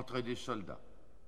Entre des soldats.